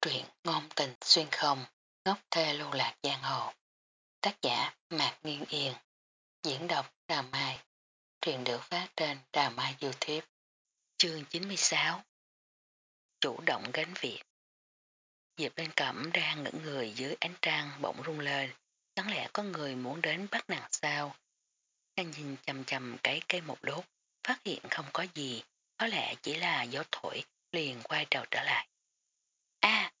Truyện ngôn tình xuyên không, ngốc thê lưu lạc giang hồ. Tác giả Mạc Nghiên Yên. Diễn đọc Đà Mai. Truyện được phát trên Đà Mai Youtube. Chương 96 Chủ động gánh việc Diệp bên cẩm đang ngẩn người dưới ánh trăng bỗng rung lên. Chẳng lẽ có người muốn đến bắt nàng sao? Anh nhìn chầm chầm cái cây một lúc, phát hiện không có gì, có lẽ chỉ là gió thổi, liền quay đầu trở lại. A,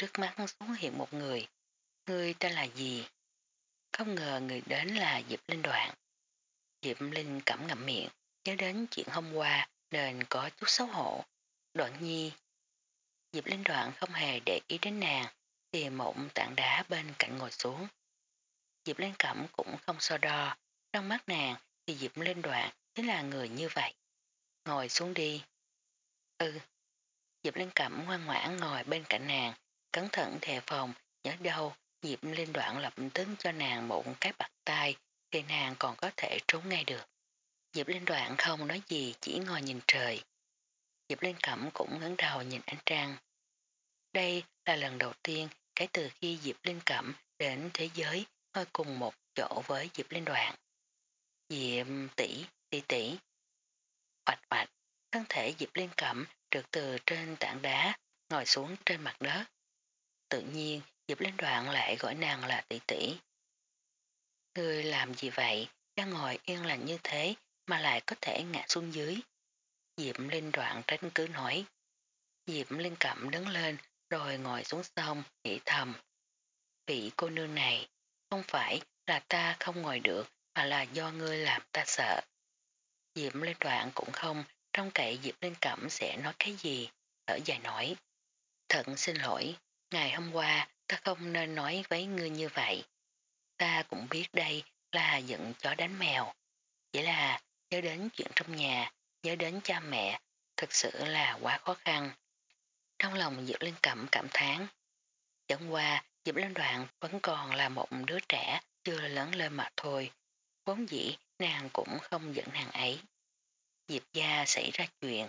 Trước mắt xuất hiện một người. Người tên là gì? Không ngờ người đến là Diệp Linh Đoạn. Diệp Linh cẩm ngậm miệng, nhớ đến chuyện hôm qua nên có chút xấu hổ. Đoạn nhi. Diệp Linh Đoạn không hề để ý đến nàng, tìm một tảng đá bên cạnh ngồi xuống. Diệp Linh Cẩm cũng không so đo, trong mắt nàng thì Diệp Linh Đoạn chính là người như vậy. Ngồi xuống đi. Ừ. Diệp Linh Cẩm ngoan ngoãn ngồi bên cạnh nàng, Cẩn thận thề phòng, nhớ đâu, Diệp Linh đoạn lập tức cho nàng một cái bạc tay, thì nàng còn có thể trốn ngay được. Diệp Linh đoạn không nói gì, chỉ ngồi nhìn trời. Diệp Linh cẩm cũng ngấn đầu nhìn ánh trăng. Đây là lần đầu tiên kể từ khi Diệp Linh cẩm đến thế giới ngồi cùng một chỗ với Diệp Linh đoạn. Diệp tỷ tỷ tỷ. Hoạch hoạch, thân thể Diệp Linh cẩm được từ trên tảng đá ngồi xuống trên mặt đất. Tự nhiên, Diệp Linh Đoạn lại gọi nàng là tỷ tỷ. Ngươi làm gì vậy? Đang ngồi yên lành như thế mà lại có thể ngã xuống dưới. Diệp Linh Đoạn tránh cứ nói. Diệp Linh Cẩm đứng lên rồi ngồi xuống sông, nghĩ thầm. Vị cô nương này, không phải là ta không ngồi được mà là do ngươi làm ta sợ. Diệp Linh Đoạn cũng không trong cậy Diệp Linh Cẩm sẽ nói cái gì, thở dài nói. Thật xin lỗi, Ngày hôm qua ta không nên nói với ngươi như vậy. Ta cũng biết đây là giận chó đánh mèo. Chỉ là nhớ đến chuyện trong nhà, nhớ đến cha mẹ, thực sự là quá khó khăn. Trong lòng Diệp Linh Cẩm cảm thán. Chẳng qua, Diệp Linh Đoạn vẫn còn là một đứa trẻ chưa lớn lên mà thôi. Vốn dĩ nàng cũng không dẫn nàng ấy. Diệp gia xảy ra chuyện,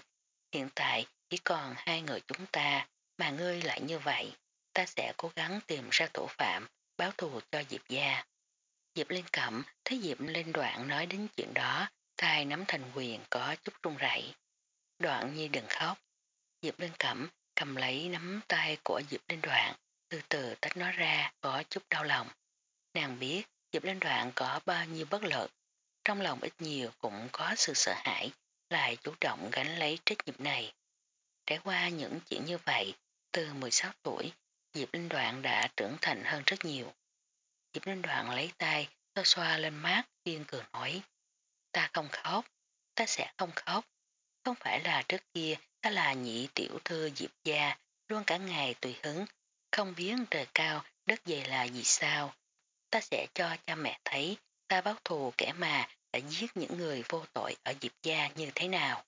hiện tại chỉ còn hai người chúng ta, mà ngươi lại như vậy ta sẽ cố gắng tìm ra thủ phạm, báo thù cho Diệp gia. Diệp Linh Cẩm thấy Diệp Linh Đoạn nói đến chuyện đó, tay nắm thành quyền có chút run rẩy. Đoạn nhi đừng khóc. Diệp Linh Cẩm cầm lấy nắm tay của Diệp Linh Đoạn, từ từ tách nó ra có chút đau lòng. Nàng biết Diệp Linh Đoạn có bao nhiêu bất lực, trong lòng ít nhiều cũng có sự sợ hãi, lại chủ động gánh lấy trách nhiệm này. Trải qua những chuyện như vậy, từ 16 tuổi Diệp Linh Đoạn đã trưởng thành hơn rất nhiều. Diệp Linh Đoạn lấy tay, xoa xoa lên mát, kiên cường nói. Ta không khóc, ta sẽ không khóc. Không phải là trước kia ta là nhị tiểu thư Diệp gia, luôn cả ngày tùy hứng, không biết trời cao, đất dày là gì sao. Ta sẽ cho cha mẹ thấy ta báo thù kẻ mà đã giết những người vô tội ở Diệp gia như thế nào.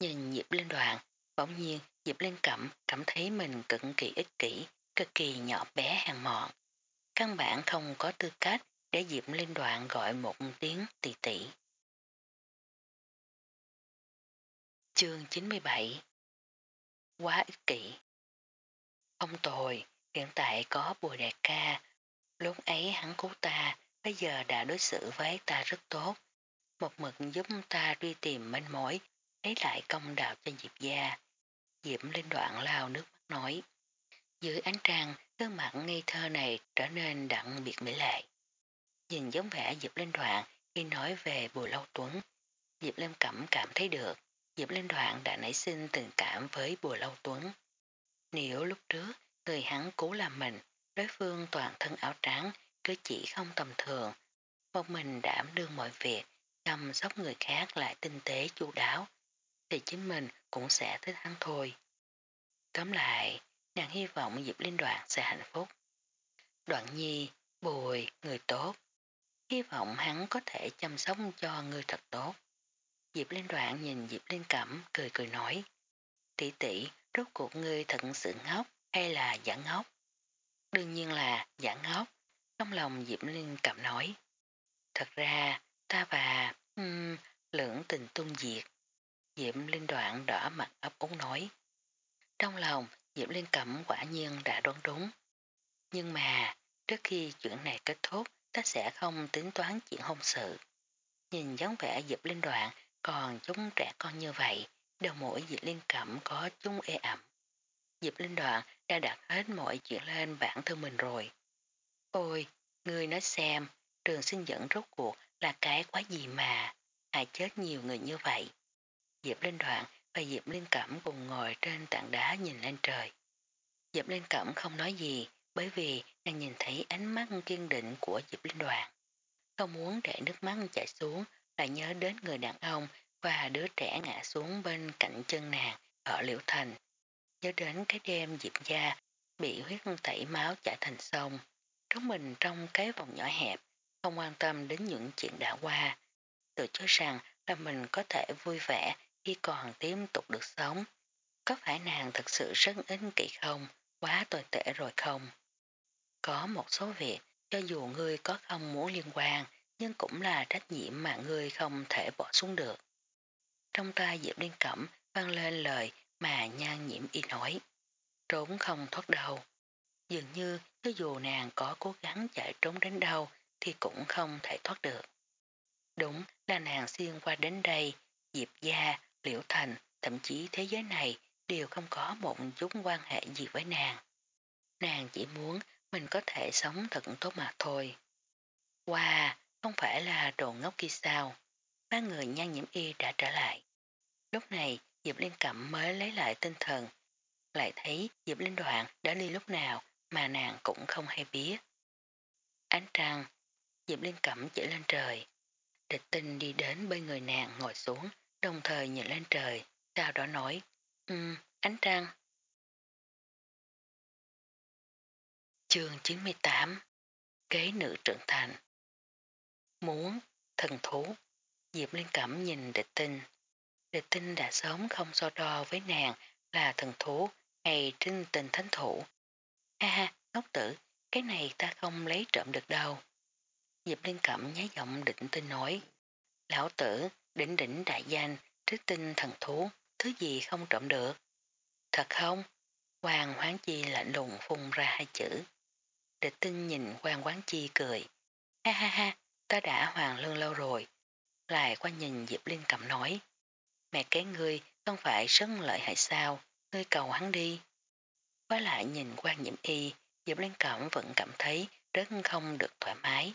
Nhìn Diệp Linh Đoạn, bỗng nhiên Diệp Linh Cẩm cảm thấy mình cực kỳ ích kỷ, cực kỳ nhỏ bé hàng mọn. Căn bản không có tư cách để Diệp Linh Đoạn gọi một tiếng tỷ tỷ. Chương 97 Quá ích kỷ Không tồi, hiện tại có Bùi đại ca. Lúc ấy hắn cứu ta, bây giờ đã đối xử với ta rất tốt. Một mực giúp ta đi tìm manh mối, lấy lại công đạo cho Diệp gia. Diệp lên Đoạn lao nước mắt nói. Dưới ánh trăng, gương mặt ngây thơ này trở nên đặng biệt mỹ lệ. Nhìn giống vẻ Diệp lên Đoạn khi nói về Bùi Lâu Tuấn, Diệp lên Cẩm cảm thấy được Diệp lên Đoạn đã nảy sinh tình cảm với Bùi Lâu Tuấn. Nếu lúc trước người hắn cố làm mình, đối phương toàn thân áo trắng, cứ chỉ không tầm thường, một mình đảm đương mọi việc, chăm sóc người khác lại tinh tế chu đáo, thì chính mình cũng sẽ thích hắn thôi. Tóm lại, nàng hy vọng Diệp Linh Đoạn sẽ hạnh phúc. Đoạn nhi, bùi, người tốt. Hy vọng hắn có thể chăm sóc cho người thật tốt. Diệp Linh Đoạn nhìn Diệp Linh Cẩm cười cười nói. Tỷ tỷ, rốt cuộc ngươi thật sự ngốc hay là giả ngốc? Đương nhiên là giả ngốc. Trong lòng Diệp Linh cảm nói. Thật ra, ta và um, lưỡng tình tung diệt. Diệp Linh Đoạn đỏ mặt ấp úng nói. Trong lòng, Diệp Liên Cẩm quả nhiên đã đoán đúng. Nhưng mà, trước khi chuyện này kết thúc, ta sẽ không tính toán chuyện hôn sự. Nhìn dáng vẻ Diệp Linh Đoạn còn chúng trẻ con như vậy, đầu mũi Diệp Liên Cẩm có chúng ê ẩm. Diệp Linh Đoạn đã đặt hết mọi chuyện lên bản thân mình rồi. Ôi, ngươi nói xem, trường sinh dẫn rốt cuộc là cái quá gì mà, hại chết nhiều người như vậy. Diệp Linh Đoạn và Diệp Linh Cẩm cùng ngồi trên tảng đá nhìn lên trời. Diệp Linh Cẩm không nói gì bởi vì nàng nhìn thấy ánh mắt kiên định của Diệp Linh Đoạn. Không muốn để nước mắt chảy xuống lại nhớ đến người đàn ông và đứa trẻ ngã xuống bên cạnh chân nàng ở Liễu Thành. Nhớ đến cái đêm Diệp Gia bị huyết tẩy máu chảy thành sông. Trống mình trong cái vòng nhỏ hẹp, không quan tâm đến những chuyện đã qua. Tự cho rằng là mình có thể vui vẻ khi còn tiếp tục được sống. Có phải nàng thật sự rất ích kỷ không? Quá tồi tệ rồi không? Có một số việc, cho dù ngươi có không muốn liên quan, nhưng cũng là trách nhiệm mà ngươi không thể bỏ xuống được. Trong tay Diệp Liên Cẩm vang lên lời mà nhan nhiễm y nói. Trốn không thoát đâu. Dường như cho dù nàng có cố gắng chạy trốn đến đâu thì cũng không thể thoát được. Đúng là nàng xuyên qua đến đây, Diệp Gia, Liễu Thành, thậm chí thế giới này đều không có một chút quan hệ gì với nàng. Nàng chỉ muốn mình có thể sống thật tốt mà thôi. Wow, không phải là đồ ngốc kia sao. Ba người nhan nhiễm y đã trở lại. Lúc này Diệp Liên Cẩm mới lấy lại tinh thần. Lại thấy Diệp Linh Đoạn đã đi lúc nào mà nàng cũng không hay biết. Ánh trăng, Diệp Liên Cẩm chỉ lên trời. Địch tinh đi đến bên người nàng ngồi xuống, đồng thời nhìn lên trời, sau đó nói, um, ánh trăng. Chương 98 Kế nữ trưởng thành Muốn, thần thú Diệp Liên Cẩm nhìn địch tinh. Địch tinh đã sớm không so đo với nàng là thần thú hay trinh tình thánh thủ. Ha ha, ngốc tử, cái này ta không lấy trộm được đâu. Diệp Liên Cẩm nháy giọng định tinh nói. Lão tử, đỉnh đỉnh đại danh, trích tinh thần thú, thứ gì không trộm được. Thật không? Hoàng Hoáng Chi lạnh lùng phun ra hai chữ. Địch tinh nhìn Hoàng Quán Chi cười. Ha ha ha, ta đã hoàng lương lâu rồi. Lại qua nhìn Diệp Linh Cẩm nói. Mẹ cái ngươi không phải rất lợi hại sao, ngươi cầu hắn đi quá lại nhìn quan nhiễm y, Diệp Lan Cẩm vẫn cảm thấy rất không được thoải mái.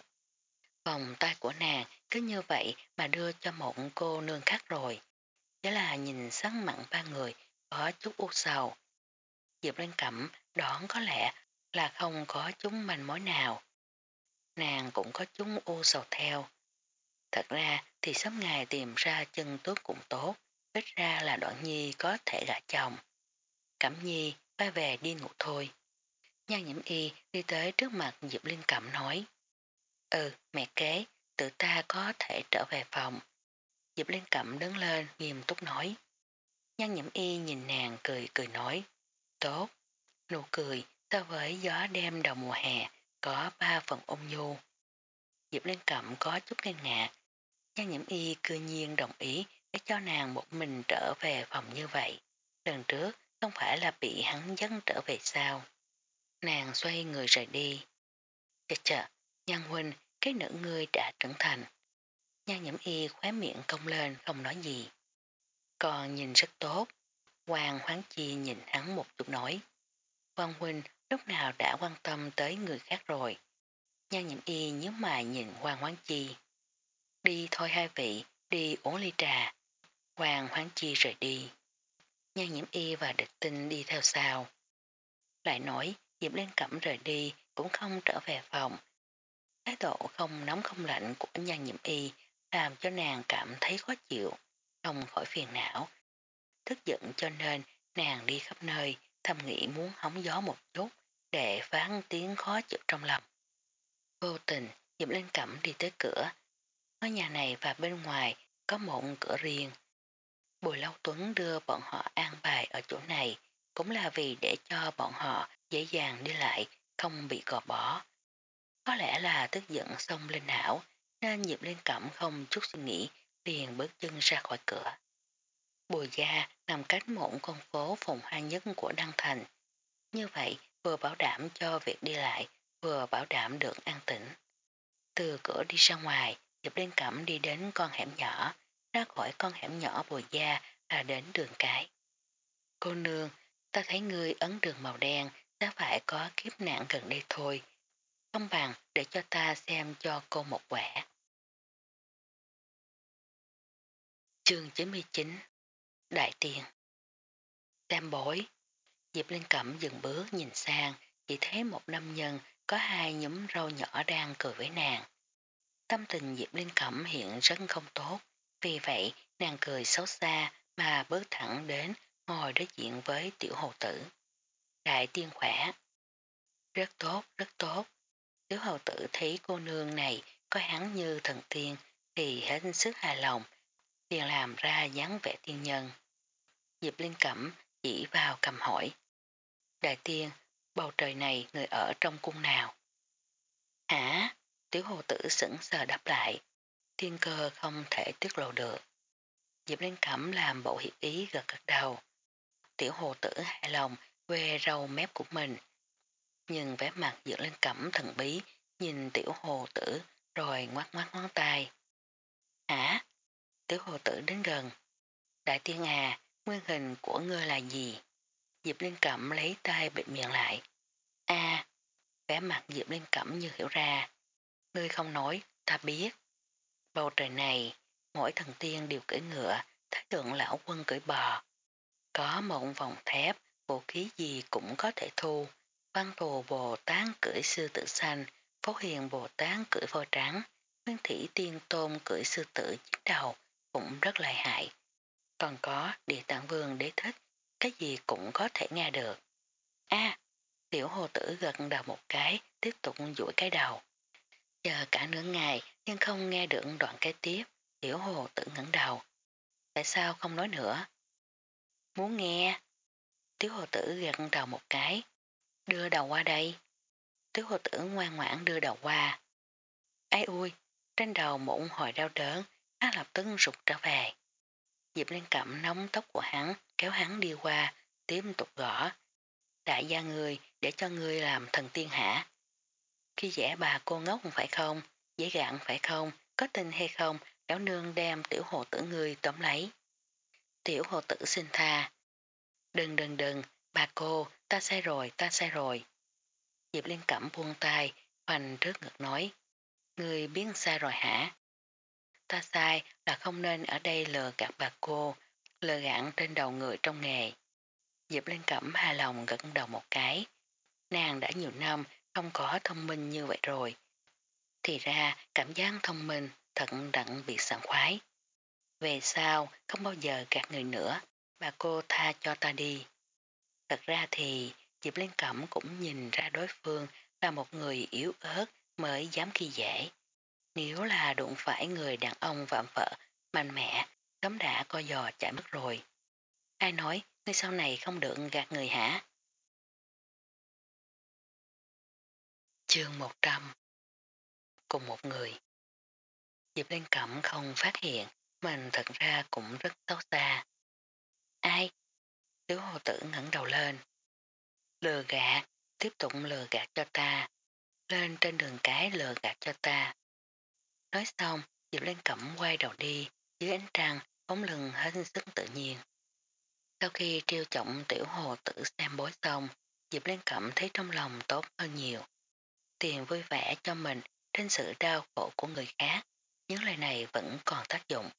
Vòng tay của nàng cứ như vậy mà đưa cho một cô nương khác rồi. đó là nhìn sáng mặn ba người có chút u sầu. Diệp Lan Cẩm đoán có lẽ là không có chúng manh mối nào. Nàng cũng có chúng u sầu theo. Thật ra thì sớm ngày tìm ra chân tốt cũng tốt, ít ra là đoạn nhi có thể gả chồng. Cẩm nhi ba về đi ngủ thôi. Nhan nhiễm y đi tới trước mặt Diệp Linh Cẩm nói. Ừ, mẹ kế, tự ta có thể trở về phòng. Diệp Liên Cẩm đứng lên nghiêm túc nói. Nhan nhiễm y nhìn nàng cười cười nói. Tốt, nụ cười so với gió đêm đầu mùa hè có ba phần ôn nhu. Diệp Liên Cẩm có chút kinh ngạc. Nhan nhiễm y cư nhiên đồng ý để cho nàng một mình trở về phòng như vậy. Lần trước không phải là bị hắn dẫn trở về sao. Nàng xoay người rời đi. Chà chà, Nhan huynh, cái nữ ngươi đã trưởng thành. Nhan nhiễm y khóe miệng cong lên không nói gì. Còn nhìn rất tốt. Hoàng hoáng chi nhìn hắn một chút nói. Quang huynh lúc nào đã quan tâm tới người khác rồi. Nhan nhiễm y nhớ mày nhìn Hoàng hoáng chi. Đi thôi hai vị, đi uống ly trà. Hoàng hoáng chi rời đi. Nhan nhiễm y và địch tinh đi theo sau. Lại nói, Diệp Liên Cẩm rời đi cũng không trở về phòng Thái độ không nóng không lạnh của nhan nhiễm y làm cho nàng cảm thấy khó chịu, không khỏi phiền não. Thức giận cho nên nàng đi khắp nơi, thầm nghĩ muốn hóng gió một chút để phán tiếng khó chịu trong lòng. Vô tình, Diệp Liên Cẩm đi tới cửa. ở nhà này và bên ngoài có một cửa riêng. Bùi Lâu Tuấn đưa bọn họ an bài ở chỗ này cũng là vì để cho bọn họ dễ dàng đi lại, không bị gò bỏ. Có lẽ là tức giận xong lên hảo, nên Diệp Liên Cẩm không chút suy nghĩ, liền bước chân ra khỏi cửa. Bùi gia nằm cách một con phố phùng hoa nhất của Đăng Thành, Như vậy vừa bảo đảm cho việc đi lại, vừa bảo đảm được an tĩnh. Từ cửa đi ra ngoài, Diệp Liên Cẩm đi đến con hẻm nhỏ, ra khỏi con hẻm nhỏ bùi da và đến đường cái. Cô nương, ta thấy ngươi ấn đường màu đen, ta phải có kiếp nạn gần đây thôi. Không bằng để cho ta xem cho cô một quả. Chương 99 Đại tiền Tam bối Diệp Linh Cẩm dừng bước nhìn sang chỉ thấy một nam nhân có hai nhúm râu nhỏ đang cười với nàng. Tâm tình Diệp Linh Cẩm hiện rất không tốt, vì vậy nàng cười xấu xa mà bước thẳng đến ngồi đối diện với tiểu hồ tử. Đại tiên khỏe. Rất tốt, rất tốt. Tiểu hồ tử thấy cô nương này có hắn như thần tiên thì hết sức hài lòng, liền làm ra dáng vẻ tiên nhân. Diệp Linh Cẩm chỉ vào cầm hỏi. Đại tiên, bầu trời này người ở trong cung nào? Hả? Tiểu hồ tử sững sờ đáp lại thiên cơ không thể tiết lộ được. Diệp Linh Cẩm làm bộ hiệp ý gật gật đầu. Tiểu hồ tử hài lòng quê râu mép của mình. Nhưng vẻ mặt Diệp Linh Cẩm thần bí nhìn tiểu hồ tử rồi ngoát ngoát ngón tay. Hả? Tiểu hồ tử đến gần. Đại tiên à, nguyên hình của ngươi là gì? Diệp Linh Cẩm lấy tay bịt miệng lại. a à, vẻ mặt Diệp Linh Cẩm như hiểu ra. Ngươi không nói, ta biết. Bầu trời này, mỗi thần tiên đều cưỡi ngựa, thái tượng lão quân cưỡi bò. Có một vòng thép, vũ khí gì cũng có thể thu. Văn thù Bồ Tát cưỡi sư tử xanh, Phó Hiền Bồ Tát cưỡi voi trắng, Nguyên Thủy Tiên Tôn cưỡi sư tử chín đầu, cũng rất lợi hại. Còn có địa tạng vương đế thích, cái gì cũng có thể nghe được. a tiểu hồ tử gật đầu một cái, tiếp tục duỗi cái đầu. Chờ cả nửa ngày nhưng không nghe được đoạn kế tiếp, tiểu hồ tự ngẩng đầu. Tại sao không nói nữa? Muốn nghe. Tiểu hồ tử gật đầu một cái. Đưa đầu qua đây. Tiểu hồ tử ngoan ngoãn đưa đầu qua. Ây ui, trên đầu mụn hồi đau đớn, hắn lập tức rụt trở về. Diệp Liên Cẩm nóng tóc của hắn, kéo hắn đi qua, tiếp tục gõ. Đại gia người để cho người làm thần tiên hả? Khi dễ bà cô ngốc phải không? Dễ gạn phải không? Có tin hay không? Lão nương đem tiểu hồ tử ngươi tóm lấy. Tiểu hồ tử xin tha. Đừng đừng đừng, bà cô, ta sai rồi, ta sai rồi. Diệp Liên Cẩm buông tay, hoành trước ngực nói. Ngươi biến sai rồi hả? Ta sai là không nên ở đây lừa gạt bà cô, lừa gạn trên đầu người trong nghề. Diệp Liên Cẩm hà lòng gật đầu một cái. Nàng đã nhiều năm không có thông minh như vậy rồi. Thì ra cảm giác thông minh thật đặng bị sảng khoái. Về sau không bao giờ gạt người nữa, bà cô tha cho ta đi. Thật ra thì Diệp Liên Cẩm cũng nhìn ra đối phương là một người yếu ớt mới dám khi dễ. Nếu là đụng phải người đàn ông vạm vợ, mạnh mẽ, sớm đã co giò chạy mất rồi. Ai nói, ngươi sau này không được gạt người hả? Chương 100 Cùng một người Diệp Liên Cẩm không phát hiện, mình thật ra cũng rất xấu xa. Ai? Tiếu hồ tử ngẩng đầu lên. Lừa gạt, tiếp tục lừa gạt cho ta. Lên trên đường cái lừa gạt cho ta. Nói xong, Diệp Liên Cẩm quay đầu đi, dưới ánh trăng, bóng lưng hết sức tự nhiên. Sau khi triêu trọng tiểu hồ tử xem bối xong, Diệp Liên Cẩm thấy trong lòng tốt hơn nhiều. Tiền vui vẻ cho mình trên sự đau khổ của người khác, những lời này vẫn còn tác dụng.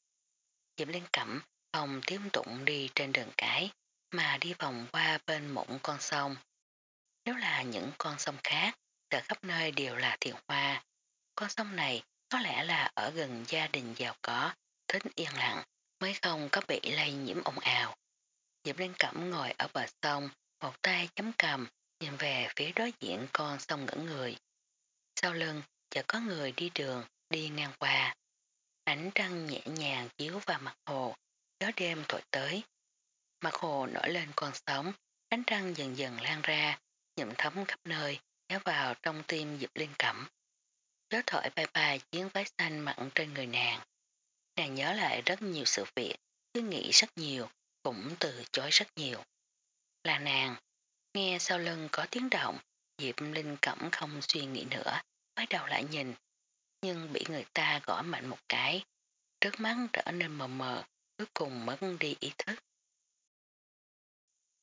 Diệp Liên Cẩm không tiếp tục đi trên đường cái, mà đi vòng qua bên một con sông. Nếu là những con sông khác, ở khắp nơi đều là thiền hoa. Con sông này có lẽ là ở gần gia đình giàu có, thích yên lặng, mới không có bị lây nhiễm ồn ào. Diệp Liên Cẩm ngồi ở bờ sông, một tay chấm cầm, nhìn về phía đối diện con sông ngẩn người. Sau lưng, chợt có người đi đường, đi ngang qua. Ánh trăng nhẹ nhàng chiếu vào mặt hồ, gió đêm thổi tới. Mặt hồ nổi lên con sóng, ánh trăng dần dần lan ra, nhậm thấm khắp nơi, kéo vào trong tim Diệp lên Cẩm. Gió thổi bay bay chiến váy xanh mặn trên người nàng. Nàng nhớ lại rất nhiều sự việc, cứ nghĩ rất nhiều, cũng từ chối rất nhiều. Là nàng, Nghe sau lưng có tiếng động, Diệp Linh Cẩm không suy nghĩ nữa, quay đầu lại nhìn, nhưng bị người ta gõ mạnh một cái, trước mắt trở nên mờ mờ, cuối cùng mất đi ý thức.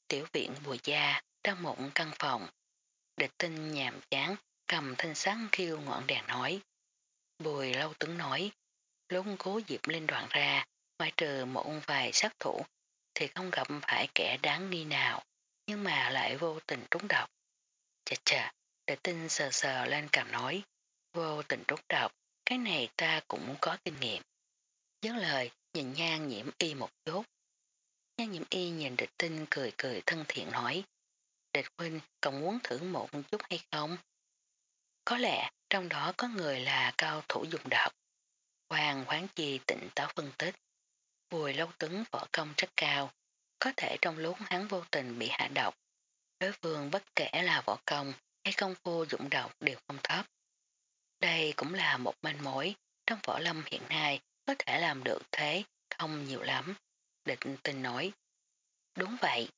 Tiểu viện bùa gia trong một căn phòng, địch tinh nhàm chán cầm thanh sáng khiêu ngọn đèn nói. Bùi lâu tướng nói, lúc cố Diệp lên đoạn ra, ngoài trừ một vài sát thủ, thì không gặp phải kẻ đáng nghi nào, nhưng mà lại vô tình trúng độc. Chà chà, để tinh sờ sờ lên cầm nói, vô tình rút độc, cái này ta cũng có kinh nghiệm. Dấn lời, nhìn nhan nhiễm y một chút. Nhan nhiễm y nhìn địch tinh cười cười thân thiện nói, địch huynh còn muốn thử một chút hay không? Có lẽ trong đó có người là cao thủ dùng độc. Hoàng khoáng chi tịnh táo phân tích. Bùi lâu tứng võ công rất cao, có thể trong lúc hắn vô tình bị hạ độc. Đối phương bất kể là võ công hay công phu dụng độc đều không thấp. Đây cũng là một manh mối trong võ lâm hiện nay có thể làm được thế không nhiều lắm. Định tình nói. Đúng vậy.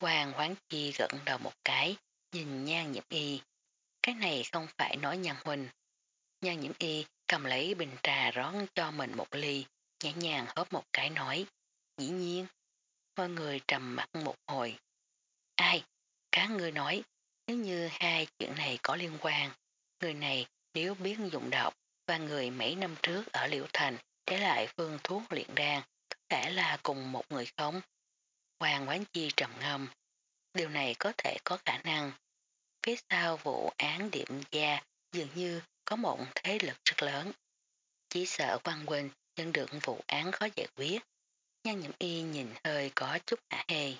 Hoàng Hoán chi gận đầu một cái, nhìn nhan nhiễm y. Cái này không phải nói nhan huynh. Nhan nhiễm y cầm lấy bình trà rón cho mình một ly, nhẹ nhàng hớp một cái nói. Dĩ nhiên. Mọi người trầm mặt một hồi. Ai? Cá người nói, nếu như hai chuyện này có liên quan, người này nếu biết dụng độc và người mấy năm trước ở Liễu Thành để lại phương thuốc luyện đan, có thể là cùng một người không? Hoàng Quán Chi trầm ngâm. Điều này có thể có khả năng. Phía sau vụ án điểm gia dường như có một thế lực rất lớn. Chỉ sợ Quang Quỳnh nhận được vụ án khó giải quyết. Nhan nhiễm y nhìn hơi có chút hả hề.